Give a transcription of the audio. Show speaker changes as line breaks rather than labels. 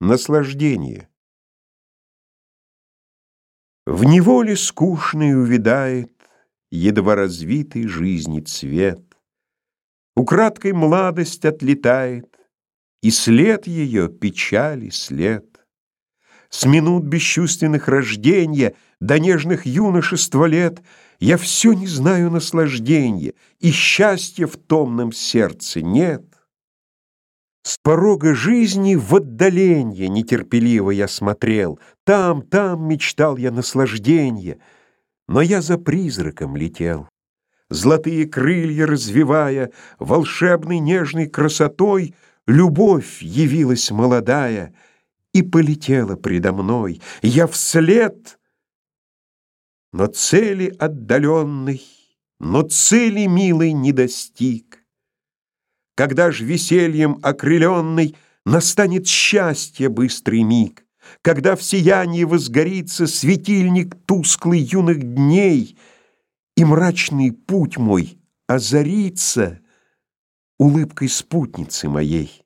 Наслаждение. В неволе скучной увядает Едва развитый жизни цвет. Украдкой молодость отлетает, И след ее печали след. С минут бесчувственных рождения До нежных юношества лет Я все не знаю наслаждения, И счастья в томном сердце нет. С порога жизни в отдаленье Нетерпеливо я смотрел, Там, там мечтал я наслажденье, Но я за призраком летел. Золотые крылья развивая, Волшебной нежной красотой Любовь явилась молодая И полетела предо мной. Я вслед, но цели отдаленной, Но цели милой не достиг. Когда ж весельем окрыленный Настанет счастье быстрый миг, Когда в сиянии возгорится Светильник тусклый юных дней, И мрачный путь мой озарится Улыбкой спутницы моей.